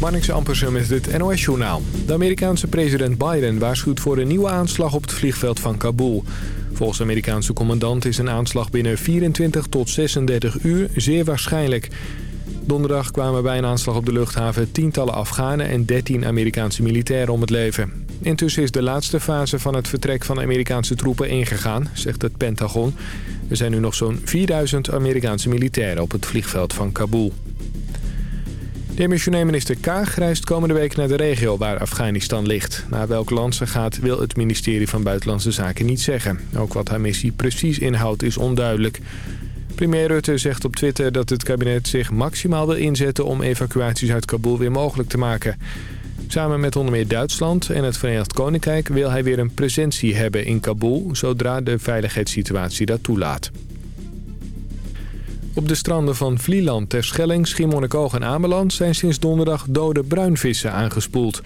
Marnix Ampersen met het NOS-journaal. De Amerikaanse president Biden waarschuwt voor een nieuwe aanslag op het vliegveld van Kabul. Volgens de Amerikaanse commandant is een aanslag binnen 24 tot 36 uur zeer waarschijnlijk. Donderdag kwamen bij een aanslag op de luchthaven tientallen Afghanen en 13 Amerikaanse militairen om het leven. Intussen is de laatste fase van het vertrek van Amerikaanse troepen ingegaan, zegt het Pentagon. Er zijn nu nog zo'n 4000 Amerikaanse militairen op het vliegveld van Kabul. Demissionair minister Kaag reist komende week naar de regio waar Afghanistan ligt. Naar welk land ze gaat wil het ministerie van Buitenlandse Zaken niet zeggen. Ook wat haar missie precies inhoudt is onduidelijk. Premier Rutte zegt op Twitter dat het kabinet zich maximaal wil inzetten om evacuaties uit Kabul weer mogelijk te maken. Samen met onder meer Duitsland en het Verenigd Koninkrijk wil hij weer een presentie hebben in Kabul... zodra de veiligheidssituatie dat toelaat. Op de stranden van Vlieland, Terschelling, Schiermonnikoog en Ameland... zijn sinds donderdag dode bruinvissen aangespoeld.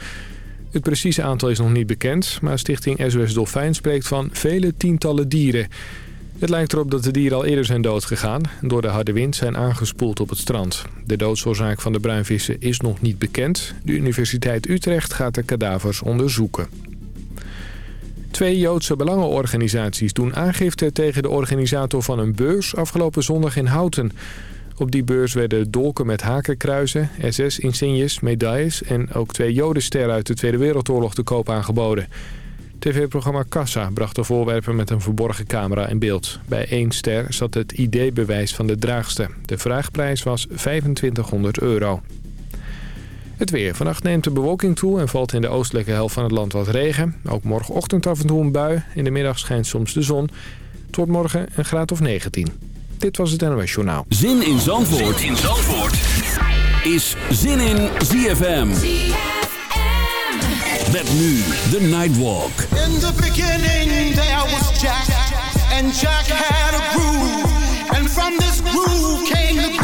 Het precieze aantal is nog niet bekend... maar stichting SOS Dolfijn spreekt van vele tientallen dieren... Het lijkt erop dat de dieren al eerder zijn doodgegaan. Door de harde wind zijn aangespoeld op het strand. De doodsoorzaak van de bruinvissen is nog niet bekend. De Universiteit Utrecht gaat de kadavers onderzoeken. Twee Joodse belangenorganisaties doen aangifte tegen de organisator van een beurs afgelopen zondag in Houten. Op die beurs werden dolken met hakenkruizen, SS-insignes, medailles en ook twee jodensterren uit de Tweede Wereldoorlog te koop aangeboden. TV-programma Kassa bracht de voorwerpen met een verborgen camera in beeld. Bij één ster zat het ID-bewijs van de draagste. De vraagprijs was 2500 euro. Het weer. Vannacht neemt de bewolking toe en valt in de oostelijke helft van het land wat regen. Ook morgenochtend af en toe een bui. In de middag schijnt soms de zon. Het wordt morgen een graad of 19. Dit was het NOS Journaal. Zin in Zandvoort, zin in Zandvoort. is Zin in ZFM. Met nu de Nightwalk. In the beginning there was Jack. And Jack had a groove. And from this groove came the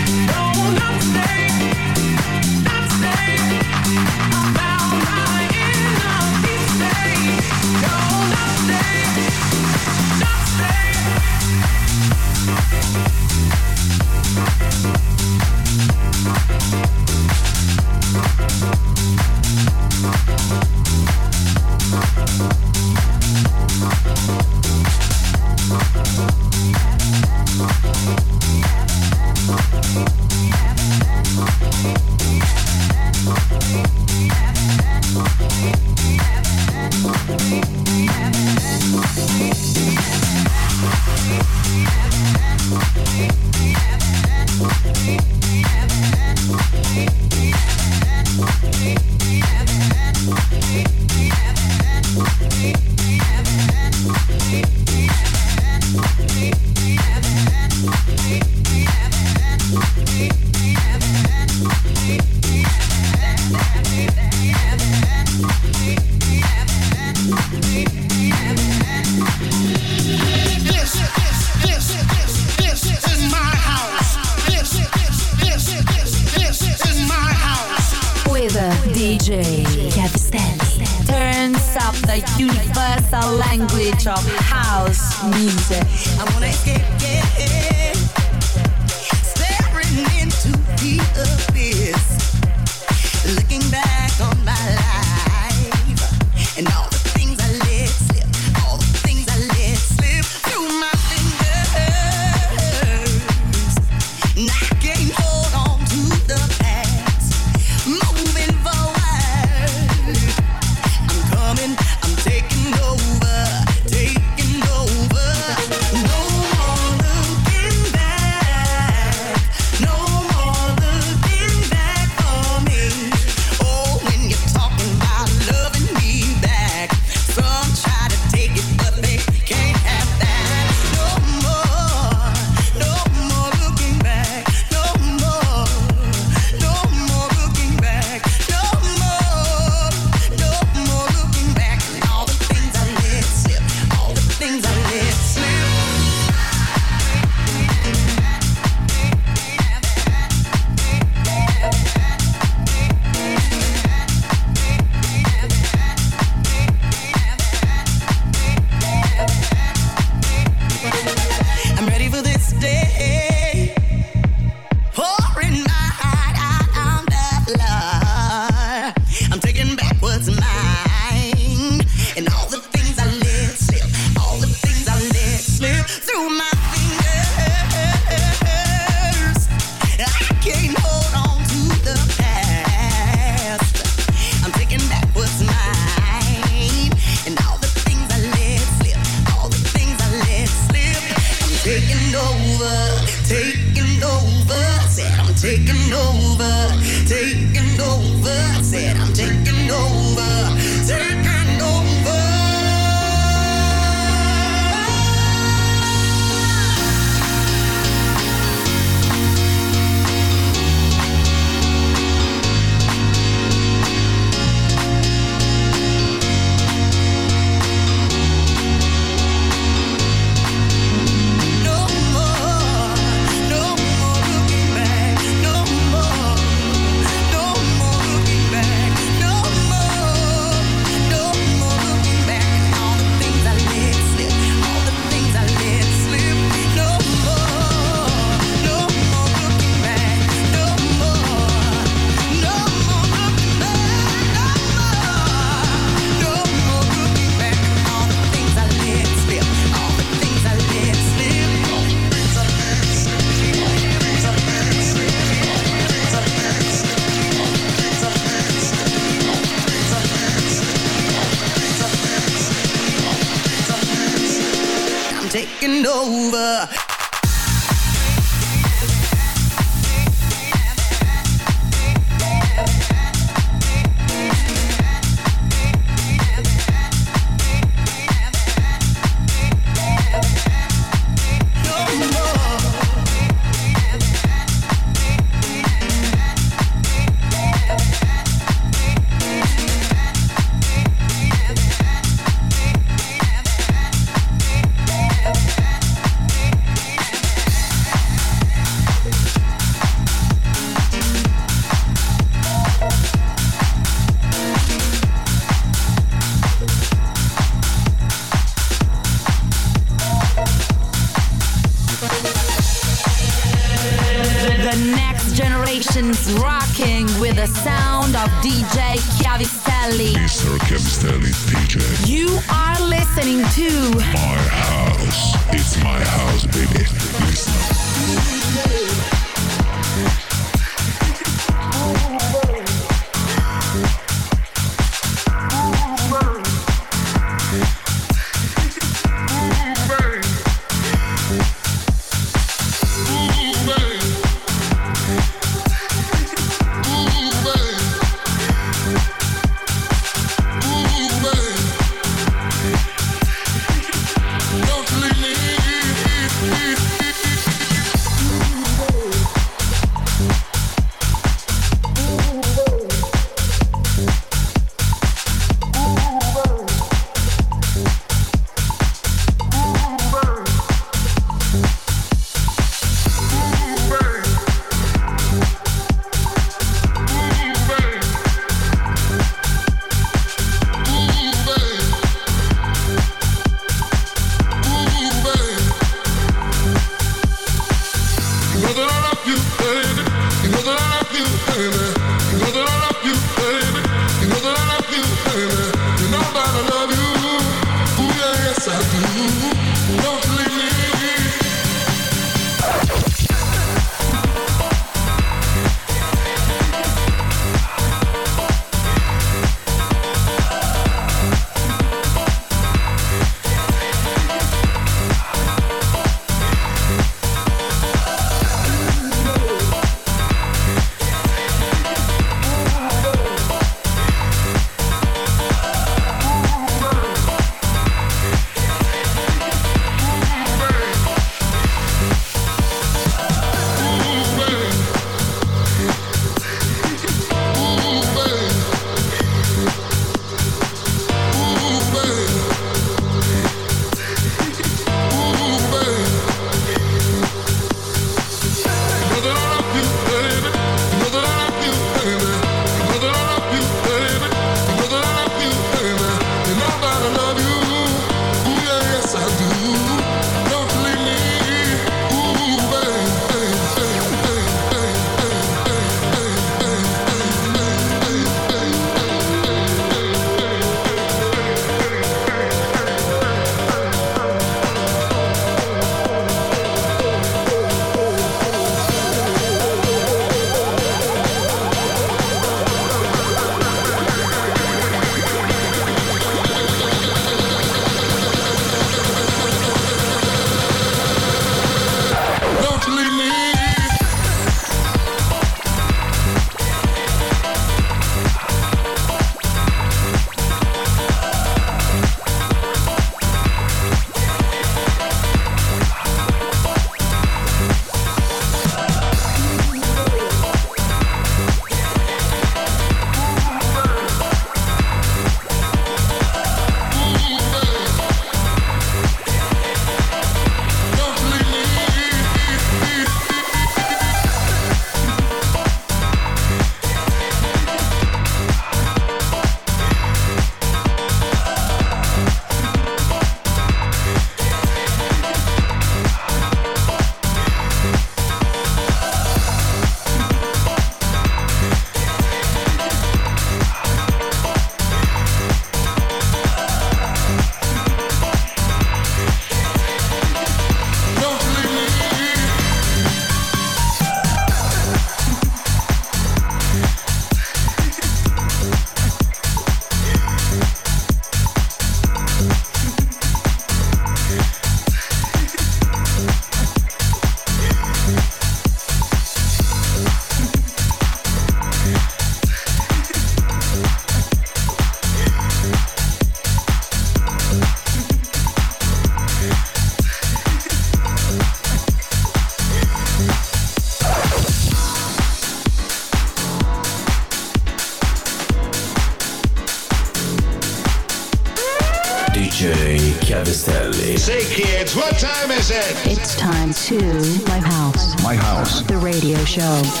Show.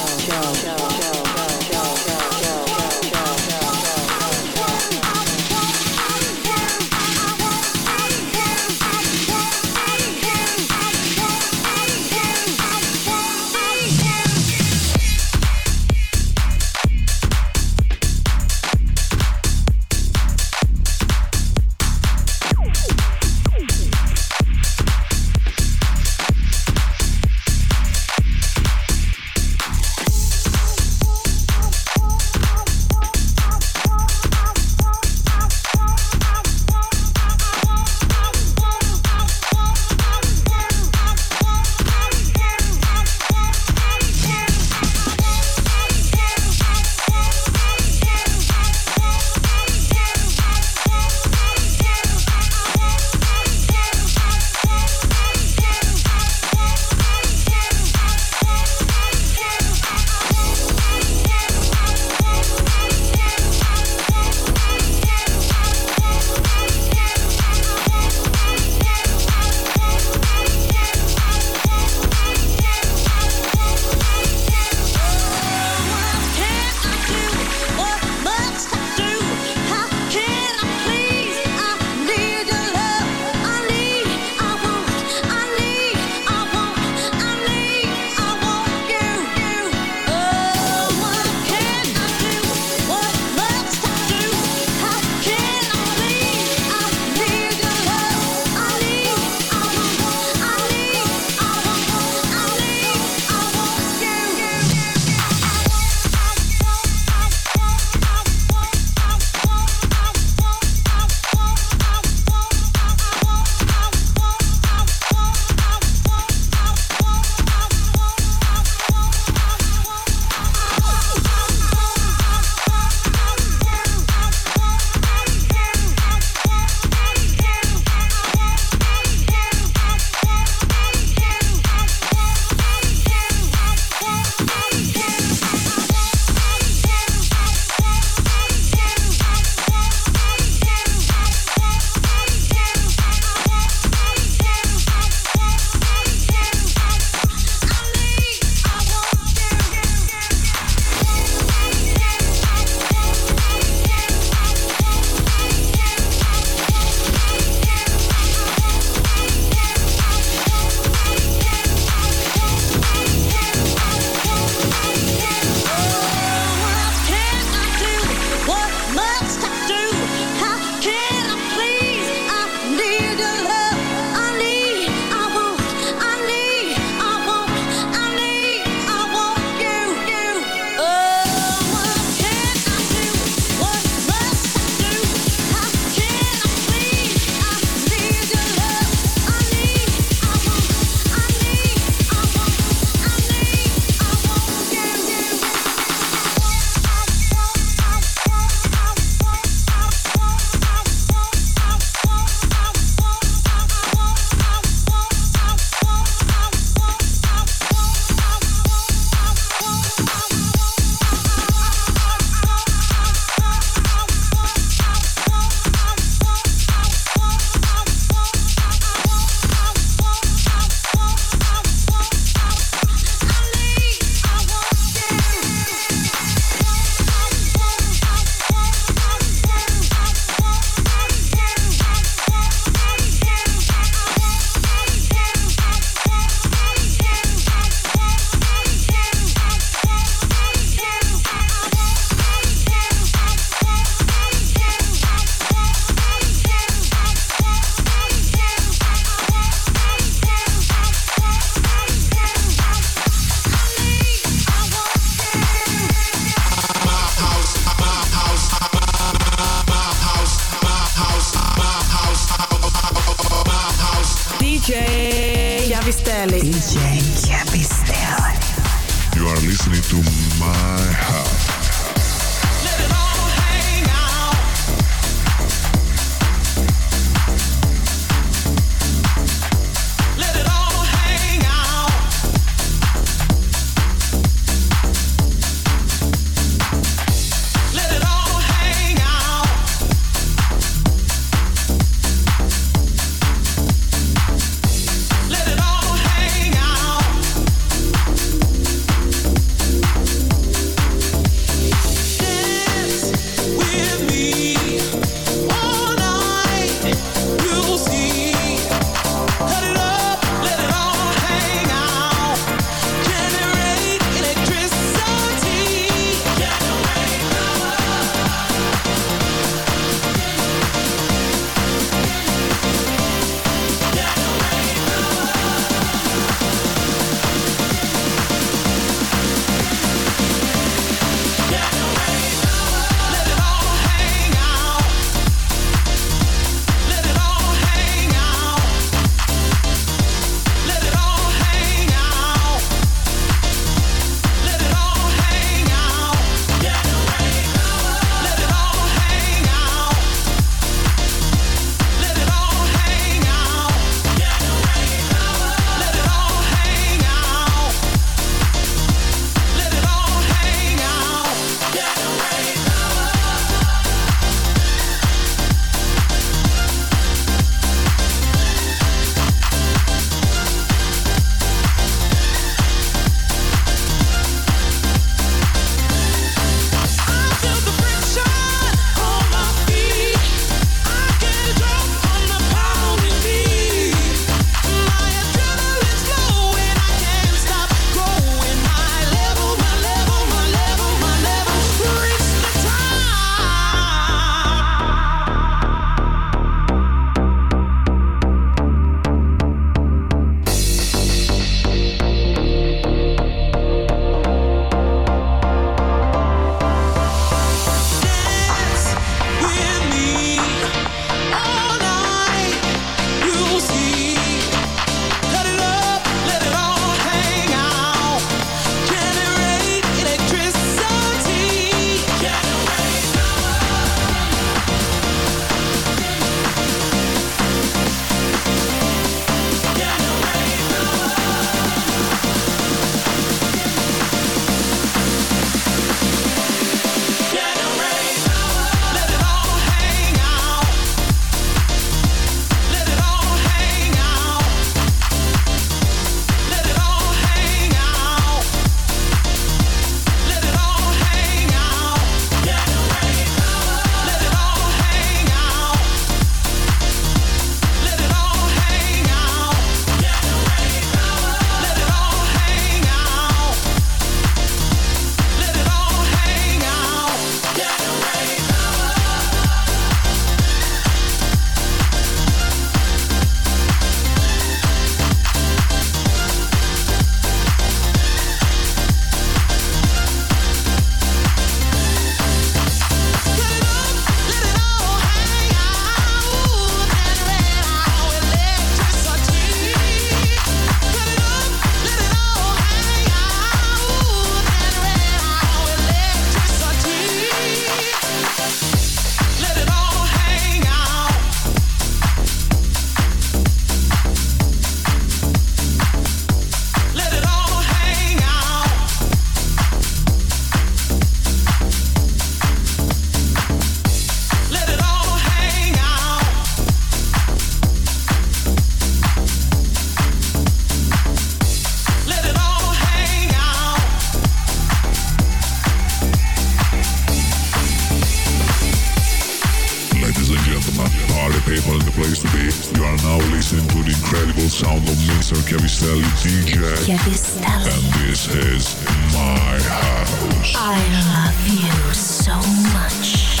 You are now listening to the incredible sound of Mr. Cavistelli DJ. Cavistelli. And this is my house. I love you so much.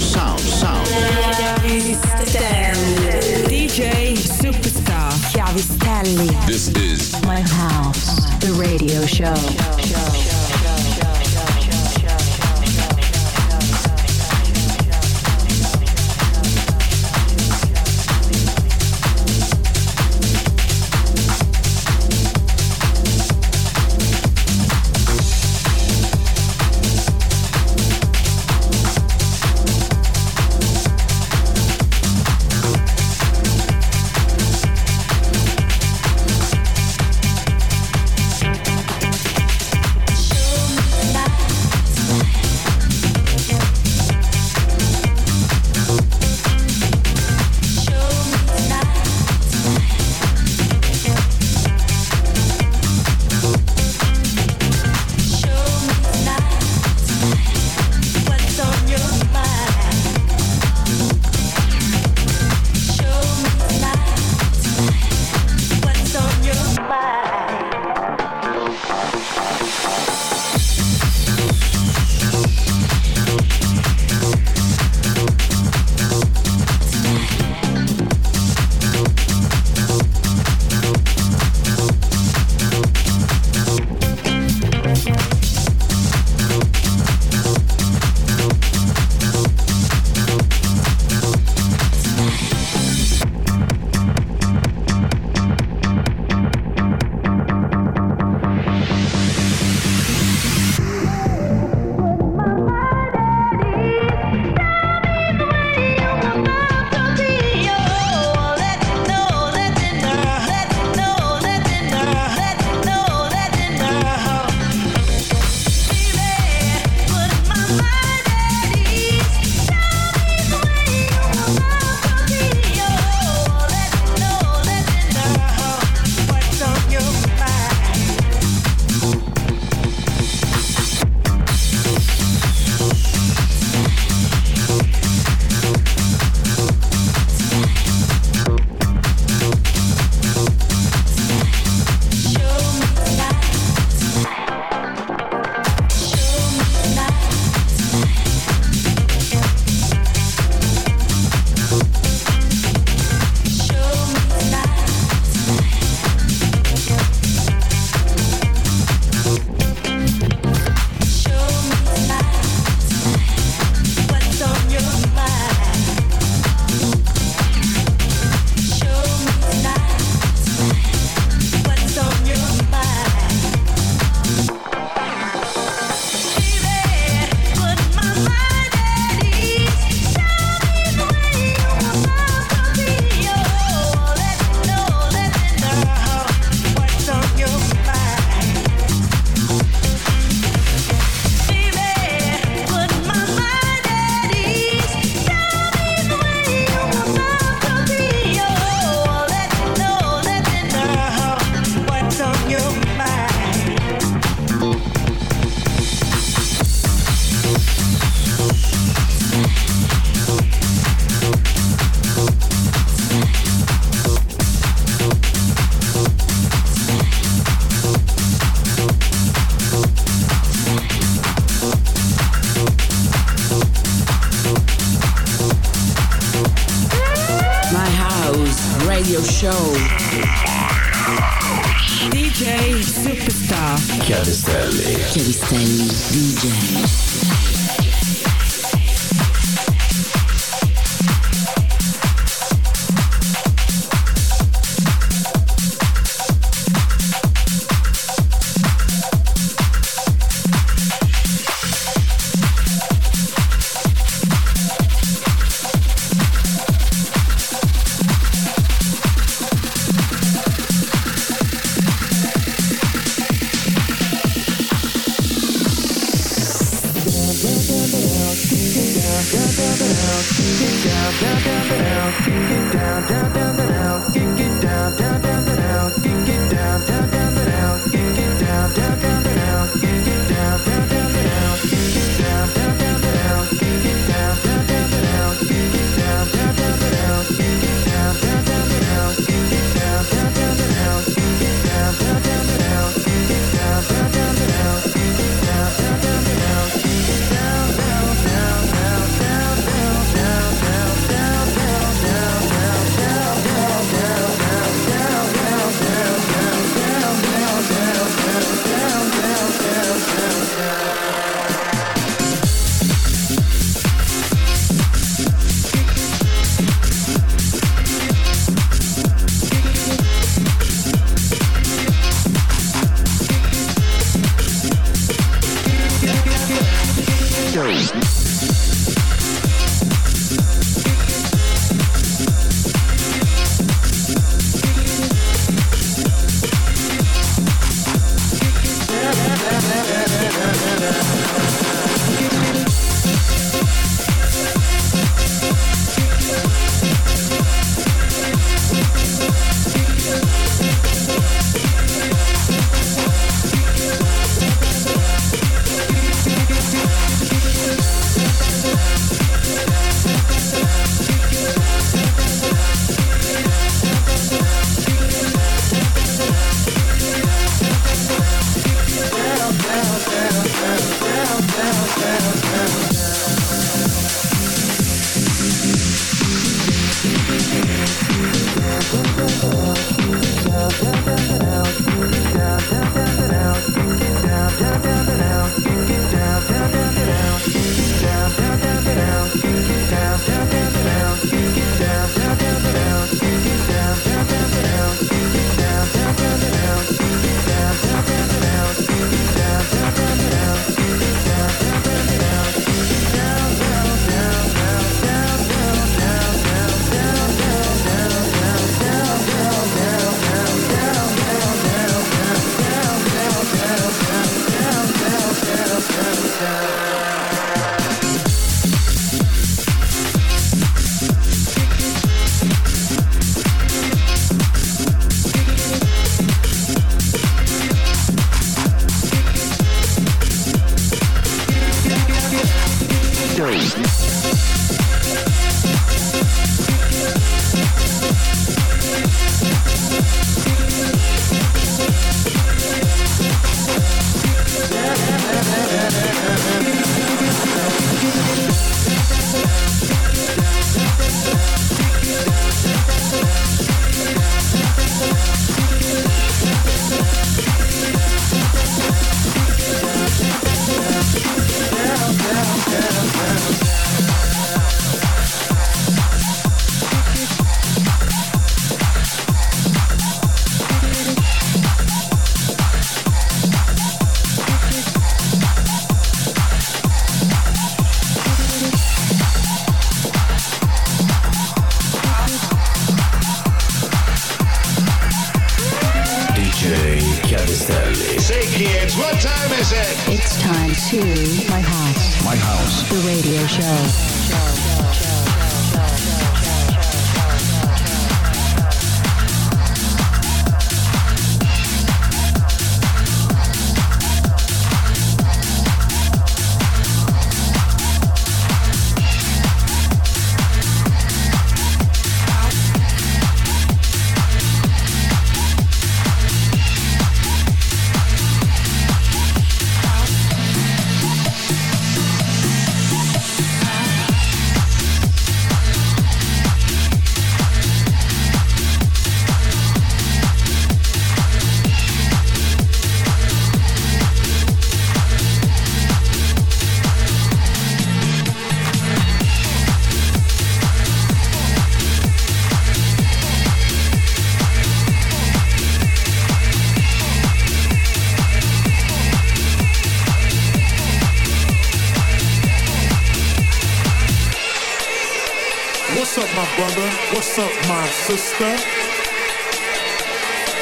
What's up, my sister?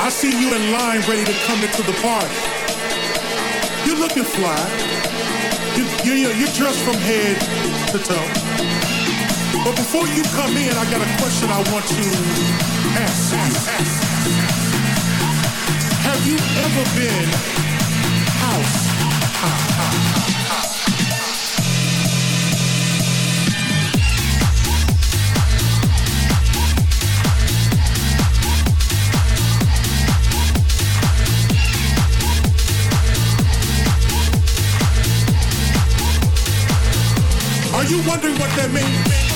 I see you in line ready to come into the party. You're looking fly. You, you, you- you're dressed from head to toe. But before you come in, I got a question I want to ask you. Have you ever been you wondering what that means?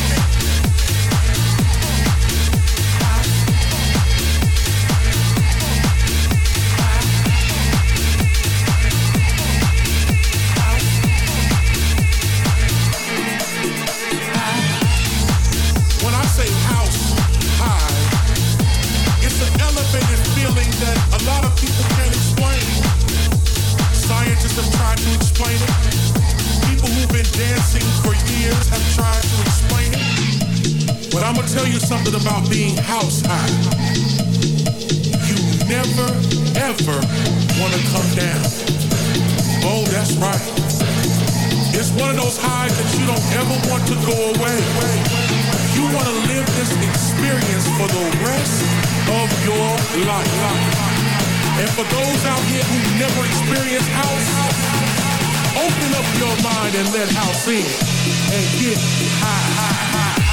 Experience for the rest of your life. And for those out here who never experienced house, open up your mind and let house in and get high. high, high.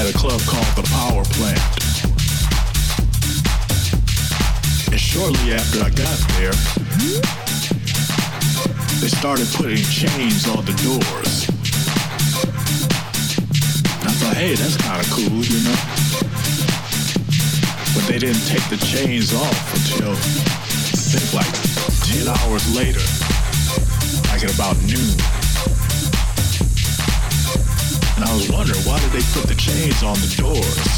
At a club called the Power Plant. And shortly after I got there, they started putting chains on the doors. I thought, hey, that's kind of cool, you know? But they didn't take the chains off until, I think, like 10 hours later, like at about noon. And I was wondering, why did they put the chains on the doors?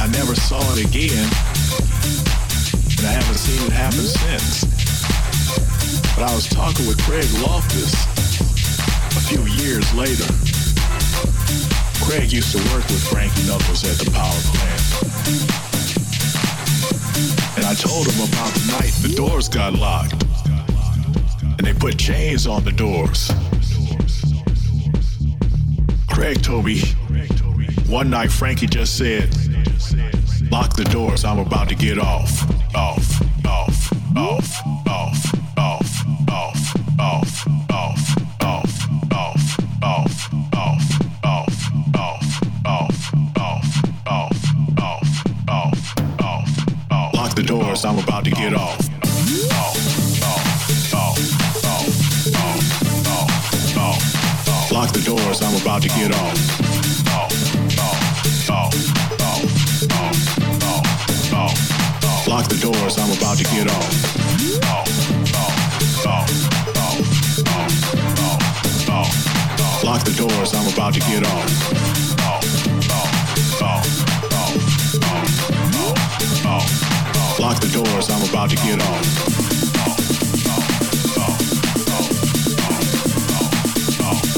I never saw it again, and I haven't seen it happen since. But I was talking with Craig Loftus a few years later. Craig used to work with Frankie Knuckles at the power plant. And I told him about the night the doors got locked. And they put chains on the doors. Craig told me one night Frankie just said, lock the doors, I'm about to get off. Off, off, off, off, to get off. Off. Lock the doors, I'm about to get off. Lock the doors, I'm about to get off. Lock the doors, I'm about to get off. Off.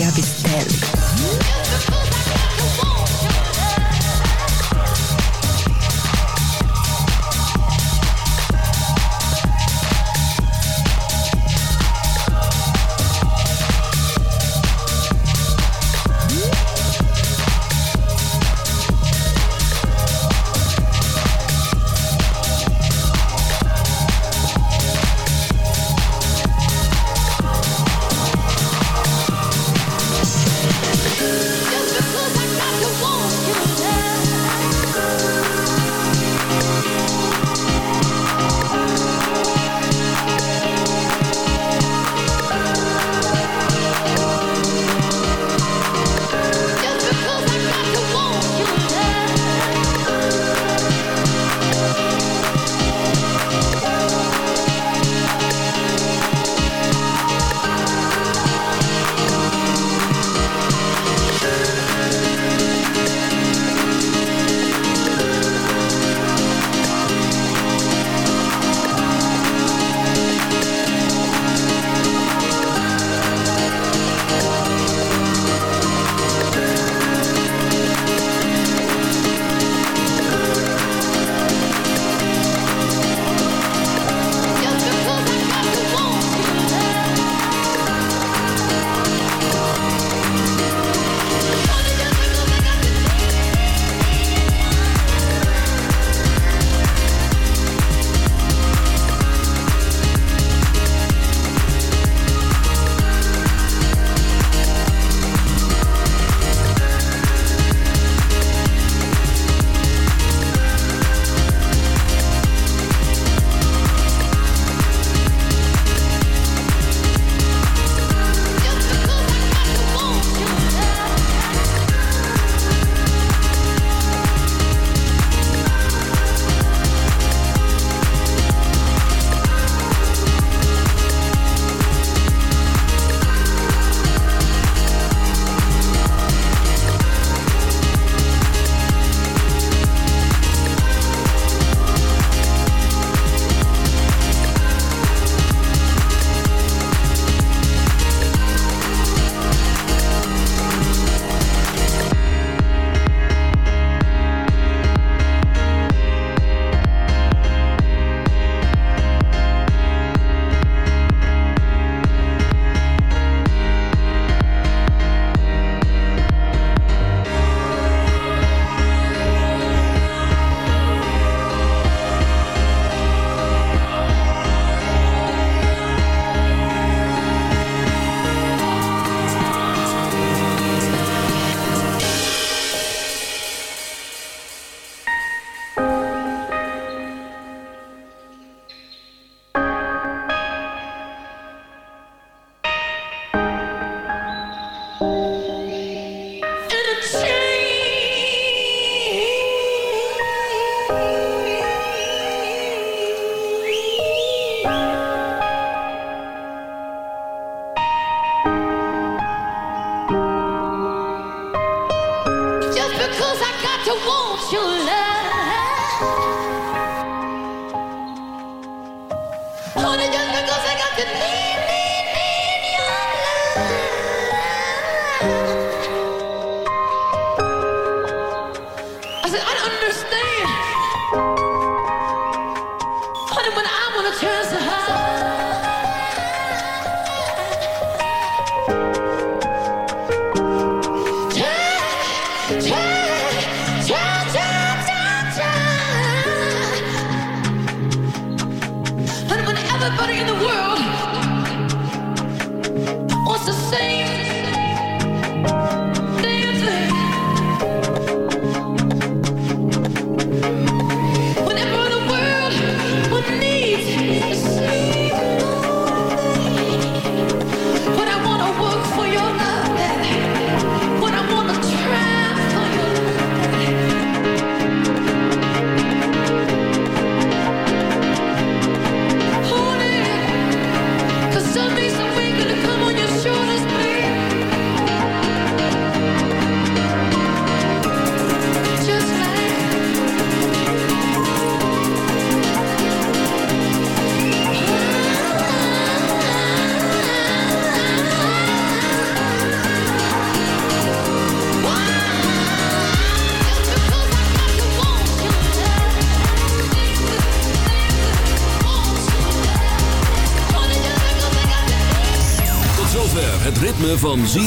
llaves